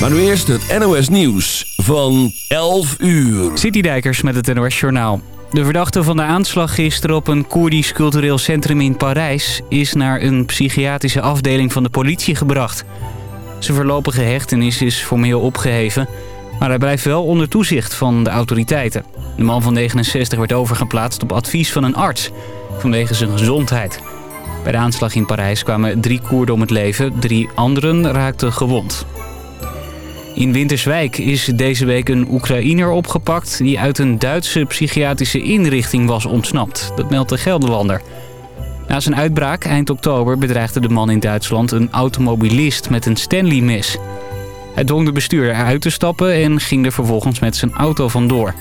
Maar nu eerst het NOS Nieuws van 11 uur. Citydijkers met het NOS Journaal. De verdachte van de aanslag gisteren op een Koerdisch cultureel centrum in Parijs... is naar een psychiatrische afdeling van de politie gebracht. Zijn voorlopige hechtenis is formeel opgeheven... maar hij blijft wel onder toezicht van de autoriteiten. De man van 69 werd overgeplaatst op advies van een arts... vanwege zijn gezondheid. Bij de aanslag in Parijs kwamen drie Koerden om het leven. Drie anderen raakten gewond. In Winterswijk is deze week een Oekraïner opgepakt... die uit een Duitse psychiatrische inrichting was ontsnapt. Dat meldt de Gelderlander. Na zijn uitbraak eind oktober bedreigde de man in Duitsland... een automobilist met een Stanley-mes. Hij dwong de bestuurder uit te stappen en ging er vervolgens met zijn auto vandoor.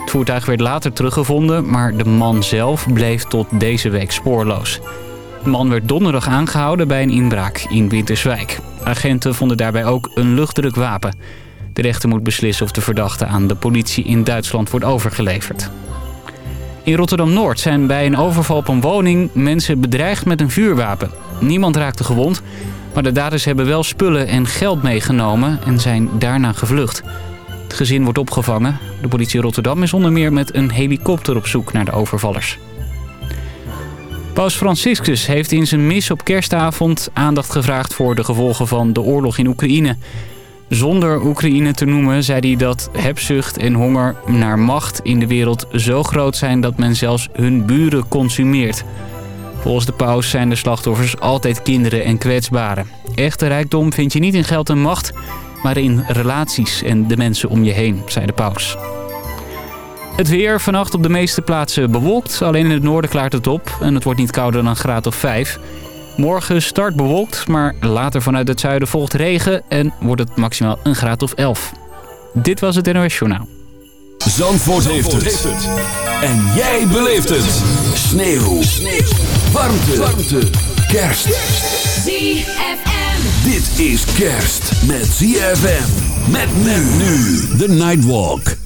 Het voertuig werd later teruggevonden, maar de man zelf bleef tot deze week spoorloos. De man werd donderdag aangehouden bij een inbraak in Winterswijk. Agenten vonden daarbij ook een luchtdrukwapen. De rechter moet beslissen of de verdachte aan de politie in Duitsland wordt overgeleverd. In Rotterdam-Noord zijn bij een overval op een woning mensen bedreigd met een vuurwapen. Niemand raakte gewond, maar de daders hebben wel spullen en geld meegenomen en zijn daarna gevlucht. Het gezin wordt opgevangen. De politie Rotterdam is onder meer met een helikopter op zoek naar de overvallers. Paus Franciscus heeft in zijn mis op kerstavond aandacht gevraagd voor de gevolgen van de oorlog in Oekraïne. Zonder Oekraïne te noemen zei hij dat hebzucht en honger naar macht in de wereld zo groot zijn dat men zelfs hun buren consumeert. Volgens de paus zijn de slachtoffers altijd kinderen en kwetsbaren. Echte rijkdom vind je niet in geld en macht, maar in relaties en de mensen om je heen, zei de paus. Het weer vannacht op de meeste plaatsen bewolkt. Alleen in het noorden klaart het op en het wordt niet kouder dan een graad of 5. Morgen start bewolkt, maar later vanuit het zuiden volgt regen en wordt het maximaal een graad of 11. Dit was het NOS Journaal. Zandvoort, heeft, het. En jij beleeft het. Sneeuw. Sneeuw. Warmte. Warmte. Kerst. ZFM. Dit is kerst met ZFM. Met men nu. The Nightwalk.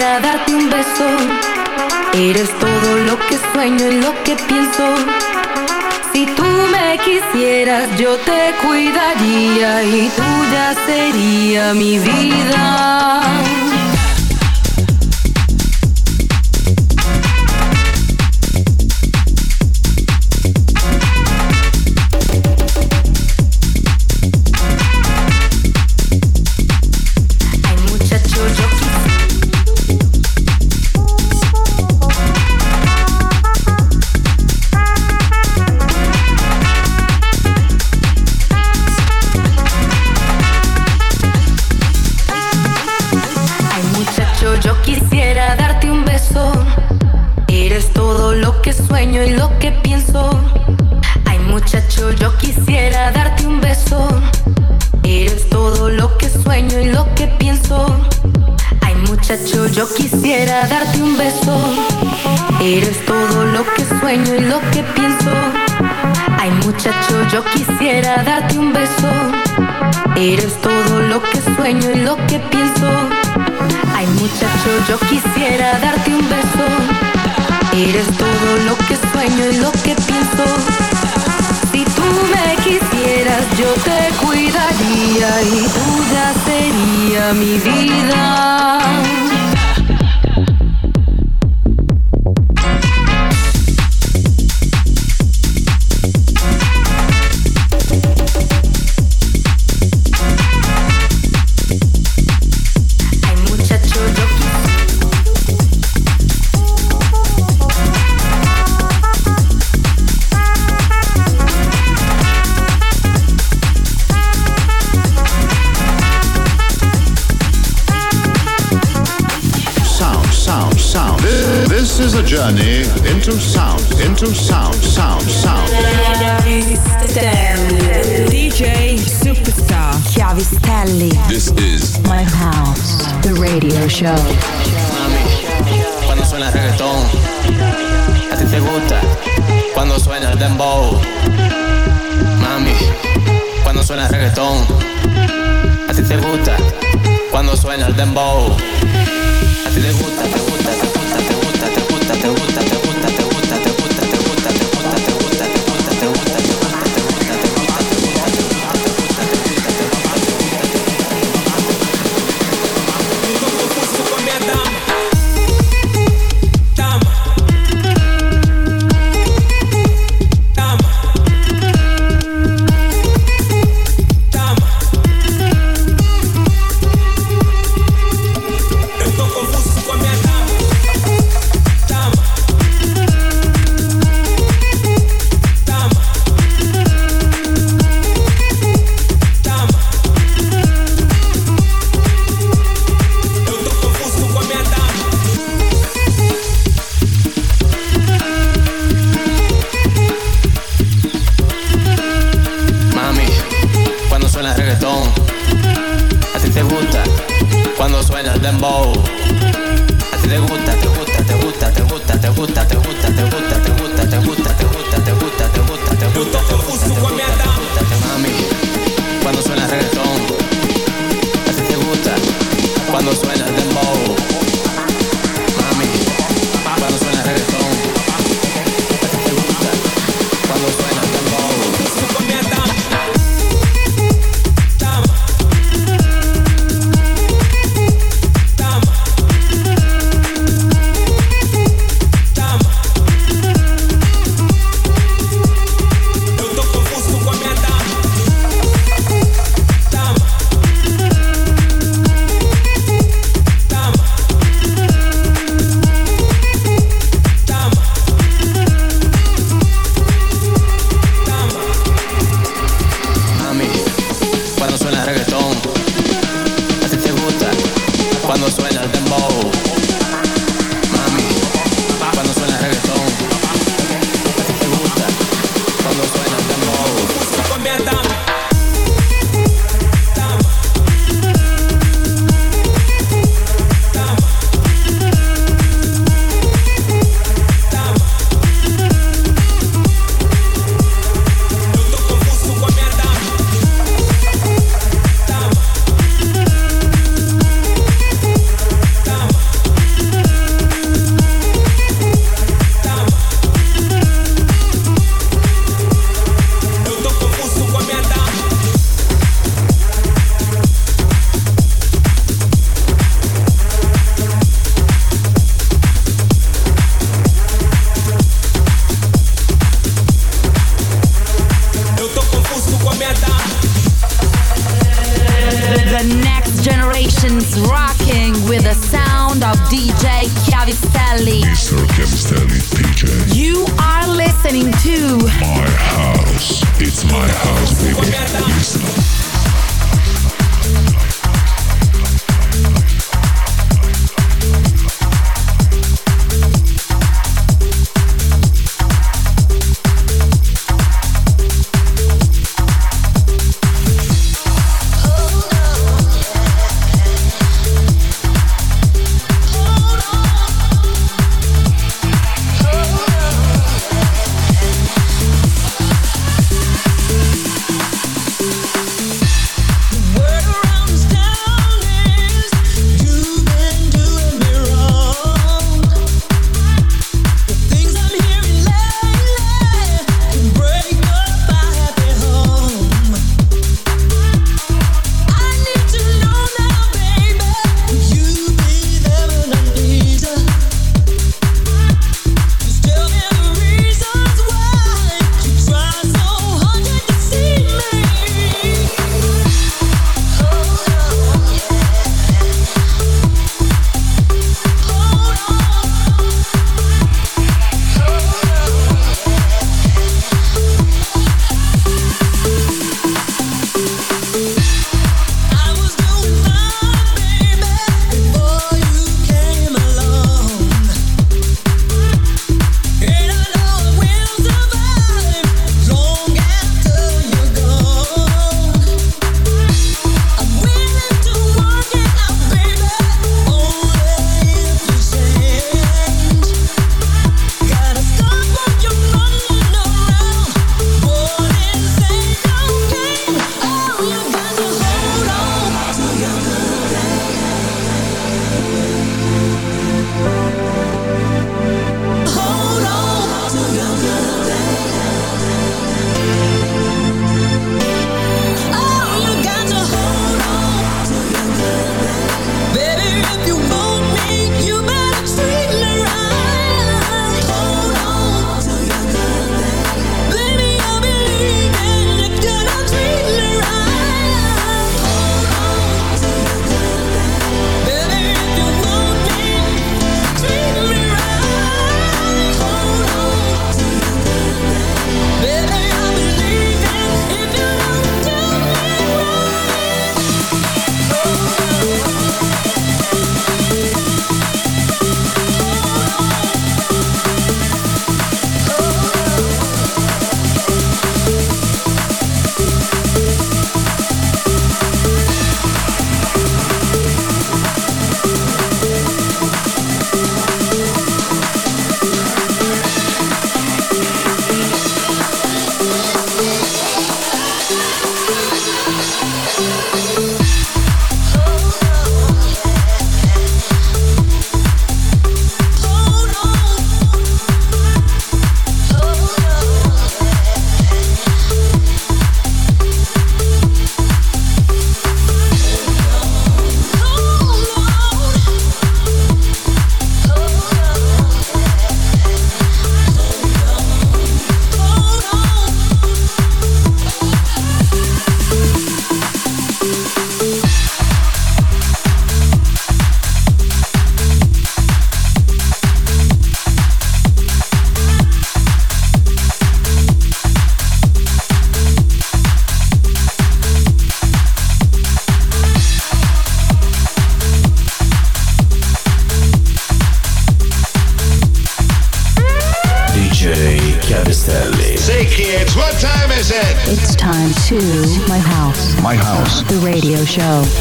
quisiera darte un beso. Eres todo lo que sueño y lo que pienso. Si tú me quisieras, yo te cuidaría y tuya sería mi vida. Mami, cuando suena el reggaetón, a te gusta. Cuando suena el dembow, a ti te gusta. Te gusta. Show.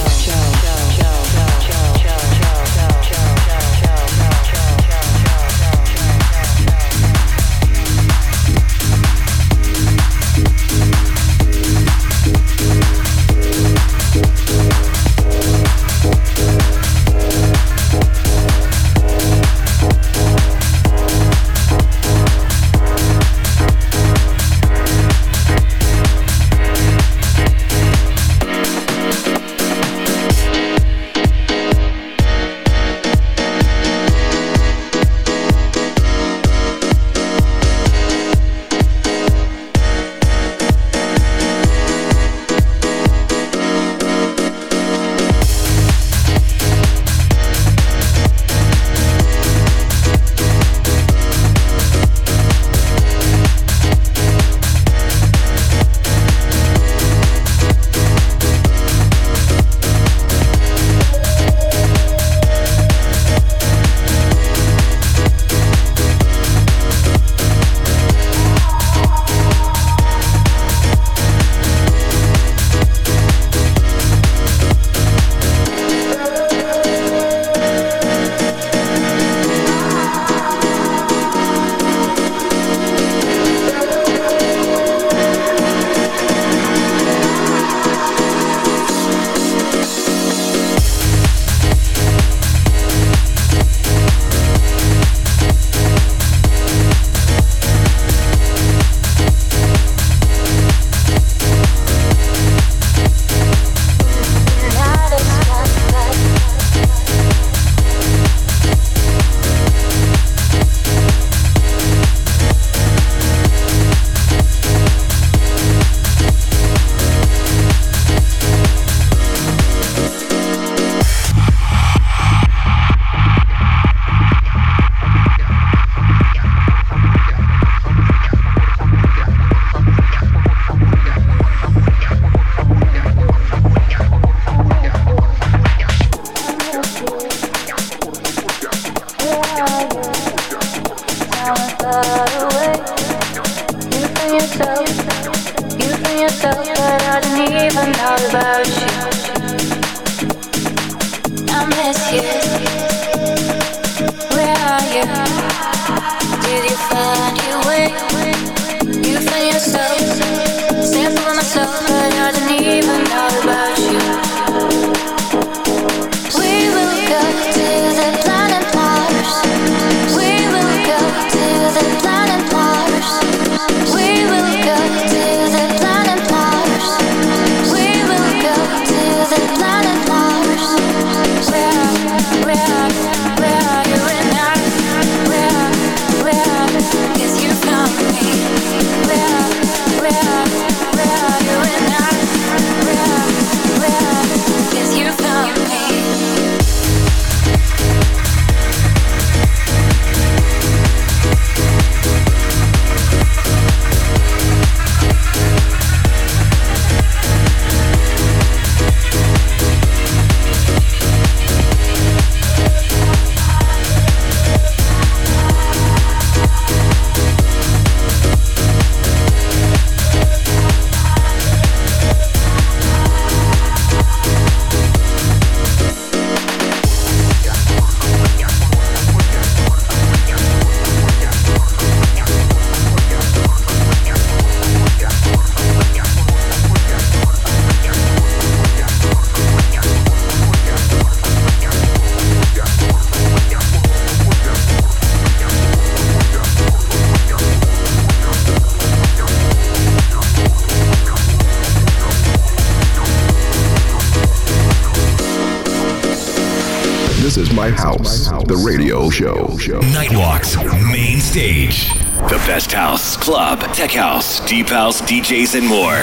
My House, the radio show. Nightwalk's main stage. The best house, club, tech house, deep house, DJs, and more.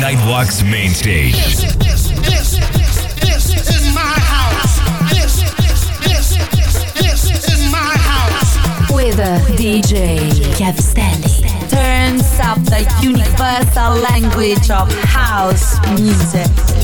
Nightwalk's main stage. This, this, this, this is my house. This, this, this is my house. With a DJ Chiavistelli. Turns up the universal language of house music.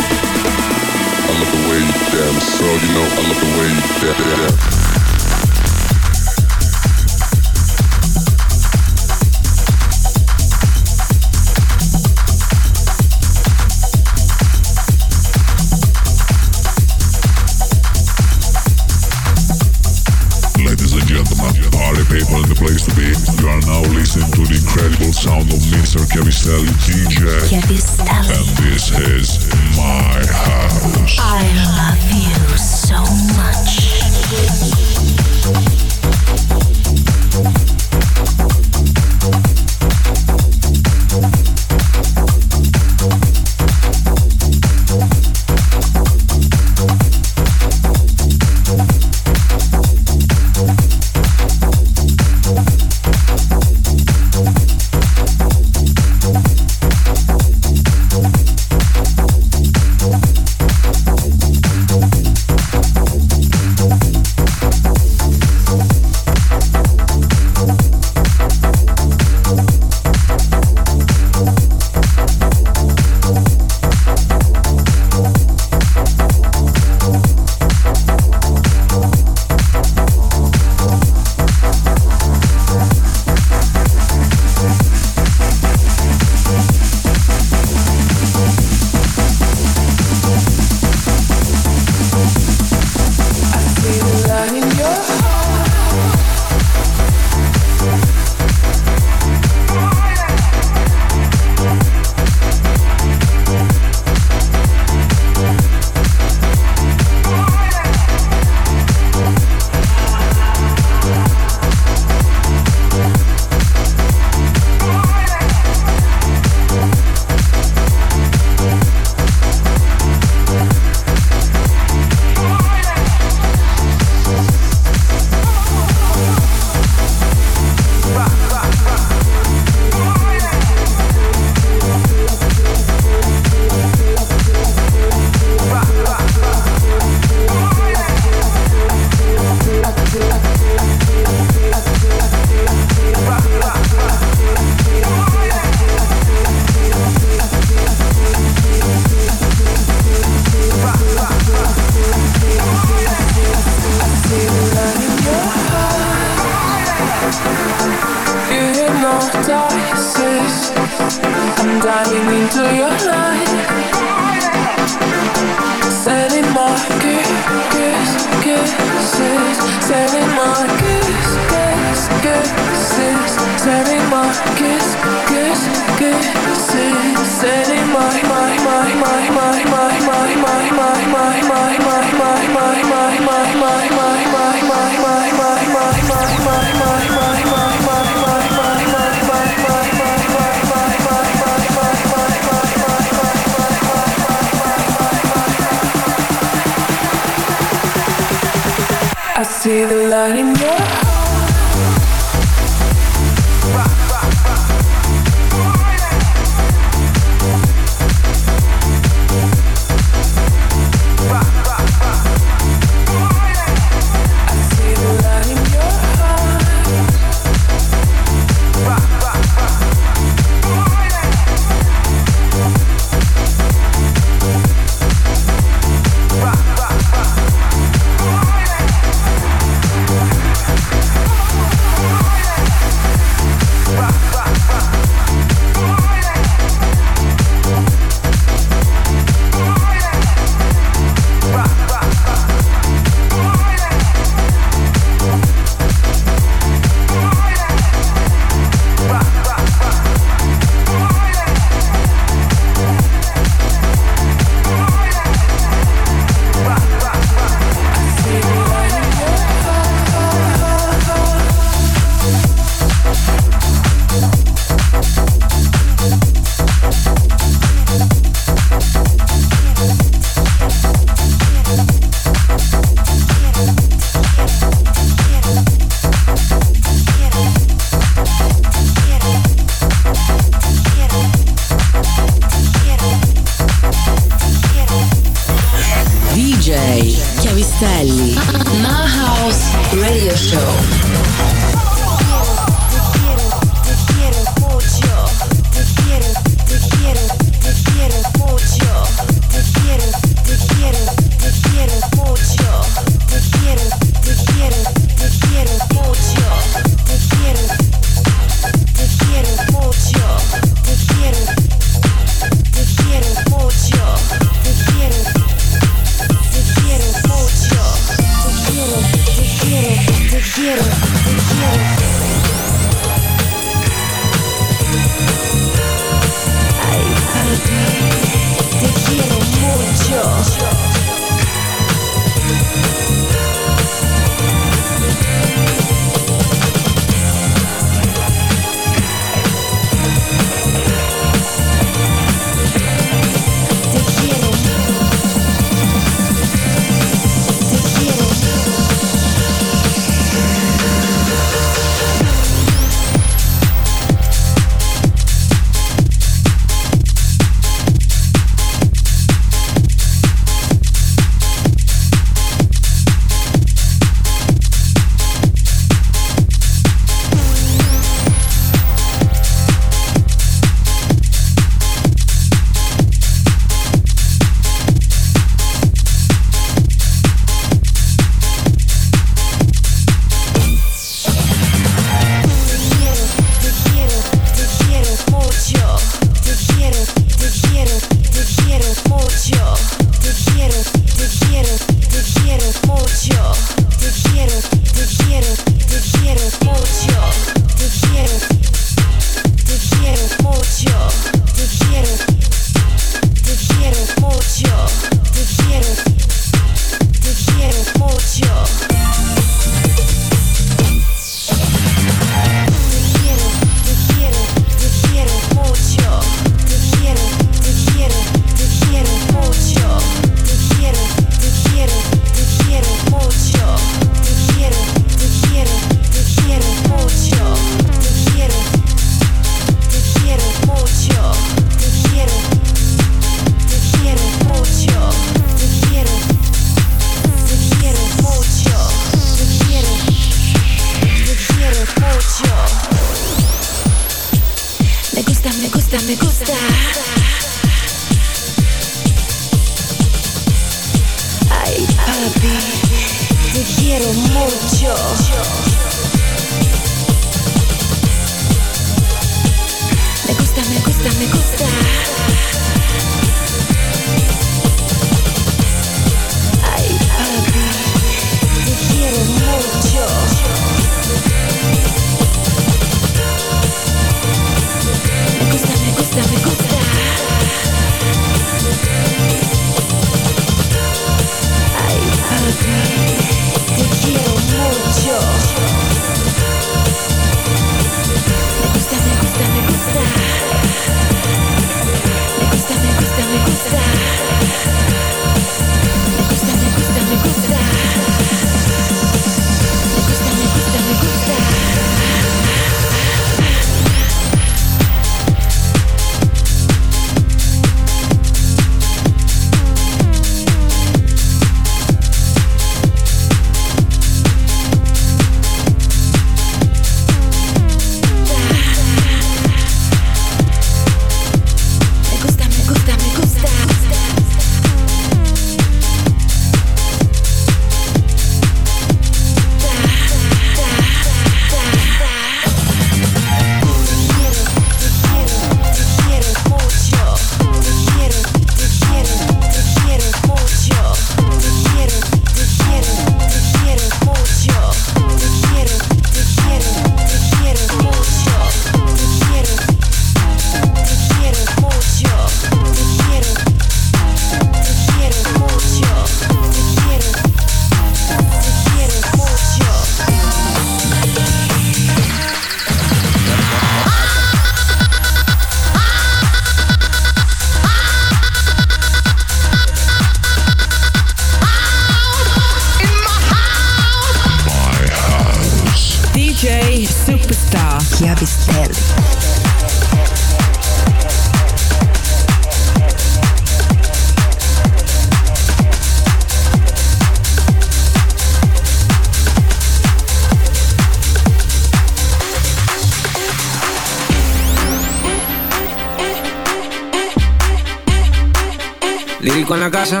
La casa.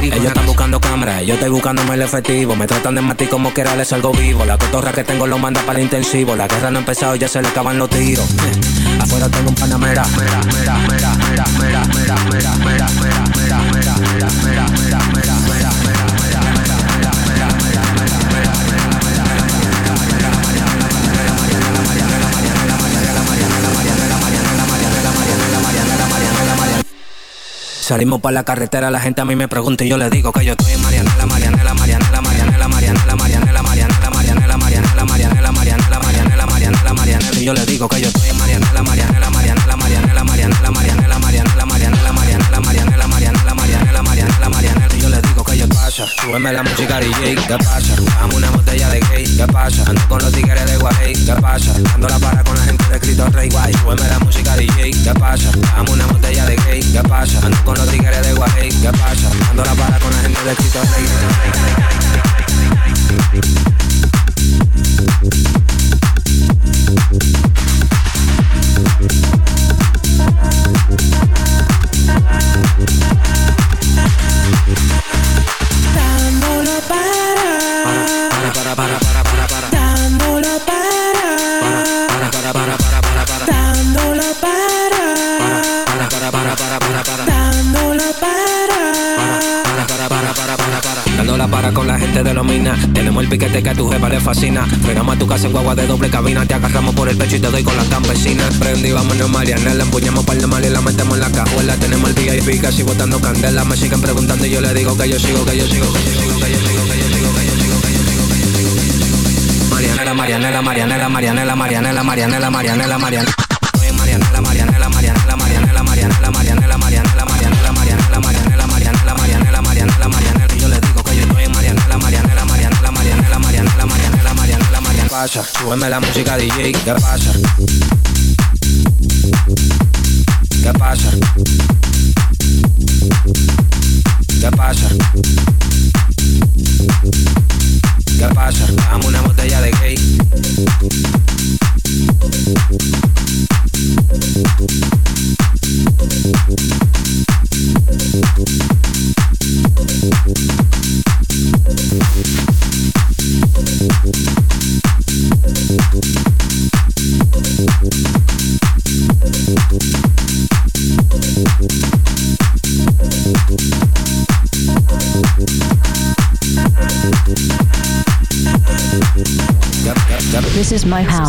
Ellos están buscando cámaras, yo estoy buscándome el efectivo. Me tratan de matar como quiera, les salgo vivo. La cotorra que tengo lo manda para el intensivo. La guerra no ha empezado, ya se le acaban los tiros. Afuera tengo un panamera. Mera, mera, mera, mera, mera, mera, mera, mera, mera, mera, mera, mera, mera, mera, mera, mera, Salimos para la carretera, la gente a mí me pregunta y yo le digo que yo estoy en Marianela, Marianela, Marianela, Marianela, Marianela, Marianela, Marianela, Marianela, Marianela, Marianela, Marianela, Marianela, Marianela, Marianela, y yo le digo que yo estoy en Marianela, Marianela, Marianela, Marianela, Marianela, Marianela, pasa, súbeme la música DJ, ¿qué pasa? Dame una botella de gay, ¿qué pasa? Ando con los tigres de Guay, ¿qué pasa? Ando la para con la gente de Cristo Rey Guay, súbeme la música DJ, ¿qué pasa? Dame una botella de gay, ¿qué pasa? Ando con los tigres de Guay, ¿qué pasa? Ando la para con la gente de Cristo Rey. Botando candela. Me siguen preguntando y yo le digo que yo sigo, que yo sigo, que yo sigo, que yo sigo, que yo sigo, que yo sigo, que yo sigo, que yo sigo. Marianela, Marianela, Marianela, Marianela, Marianela, Marianela, Marianela, Marianela. Soy Marianela, Marianela, Marianela, Marianela, Marianela, Marianela, Marianela, Marianela, Marianela, Marianela, Marianela, Marianela, Marianela, Marianela. Yo le digo que yo en Marianela, Marianela, Marianela, Marianela, Marianela, Marianela, Marianela, Marianela. Pasa, súbeme la música DJ, ¿qué pasa? ¿Qué pasa?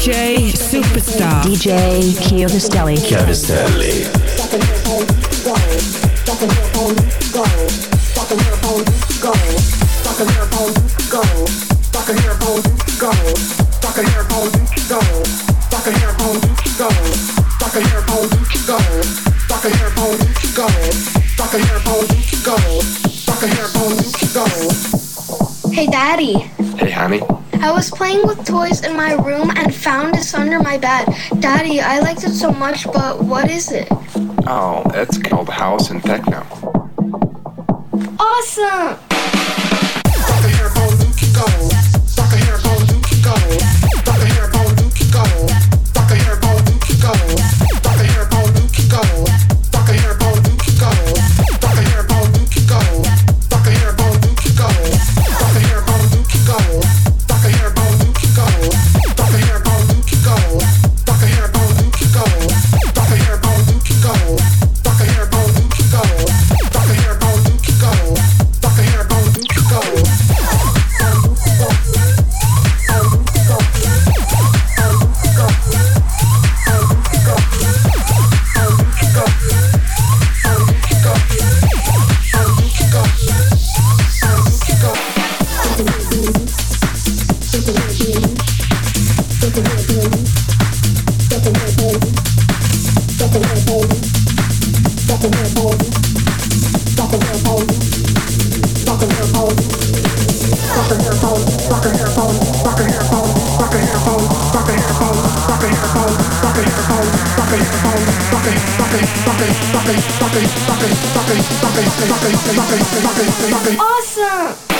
DJ Superstar. DJ Chiavistelli. Chiavistelli. Hey, Daddy. Hey, honey. I was playing with toys in my room and found this under my bed. Daddy, I liked it so much, but what is it? Oh, it's called House and Techno. Awesome! Awesome!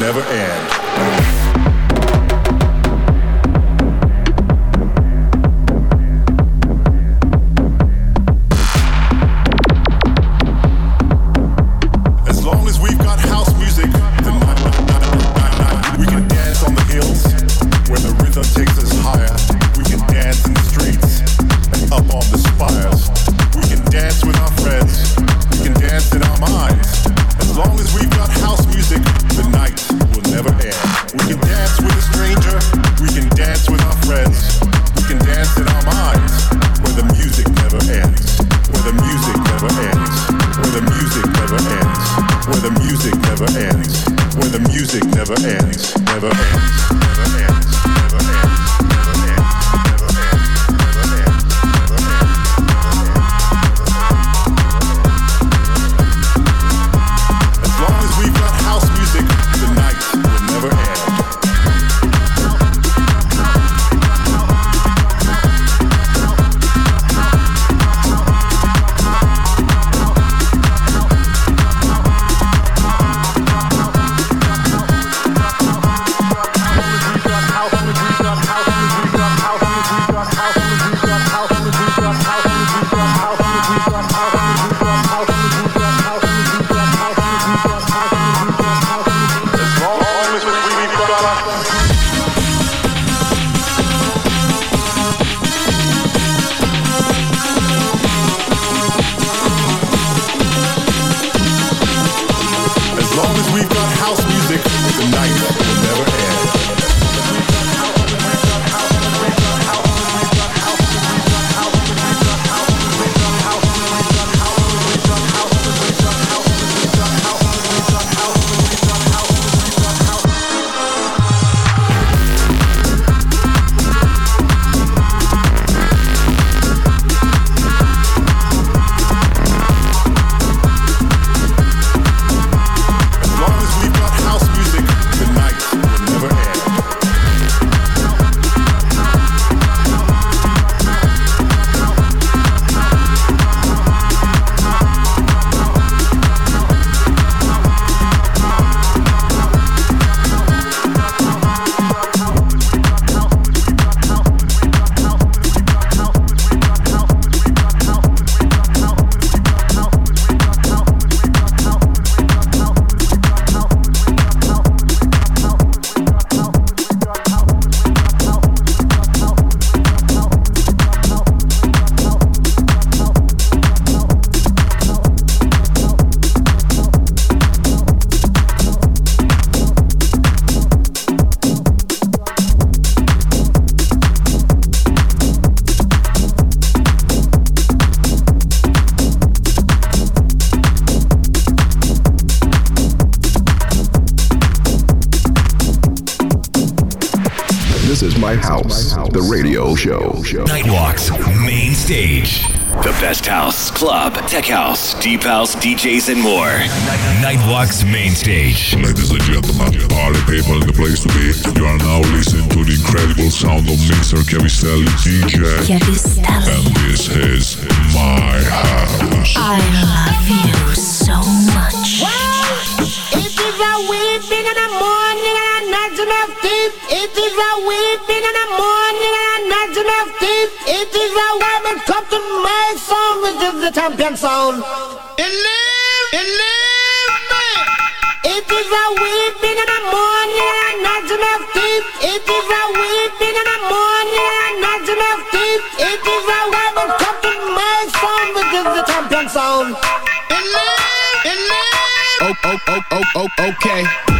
Never end. deep house, DJs, and more. Nightwalk's main stage. Ladies and gentlemen, party people, in the place to be. You are now listening to the incredible sound of mixer Chiavistelli DJ. Chiavistelli. And this is my house. I champion sound. Believe, believe me. It is a weeping in the morning and not enough teeth. It is a weeping in the morning and not enough teeth. It is a weapon cutting my sound, which is the champion sound. Believe, believe. Oh, oh, oh, oh, oh, okay.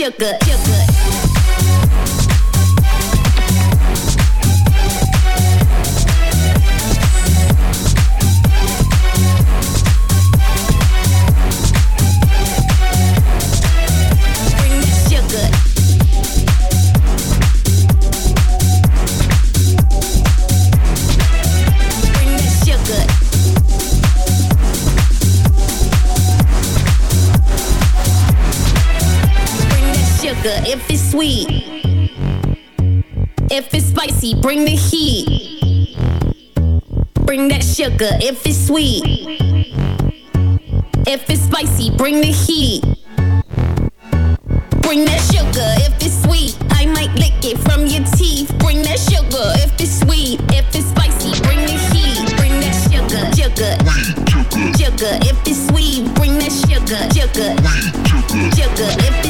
feel good. Sweet. If it's spicy, bring the heat. Bring that sugar if it's sweet. If it's spicy, bring the heat. Bring that sugar if it's sweet. I might lick it from your teeth. Bring that sugar if it's sweet. If it's spicy, bring the heat. Bring that sugar, sugar, sugar. If it's sweet, bring that sugar, sugar, sugar. If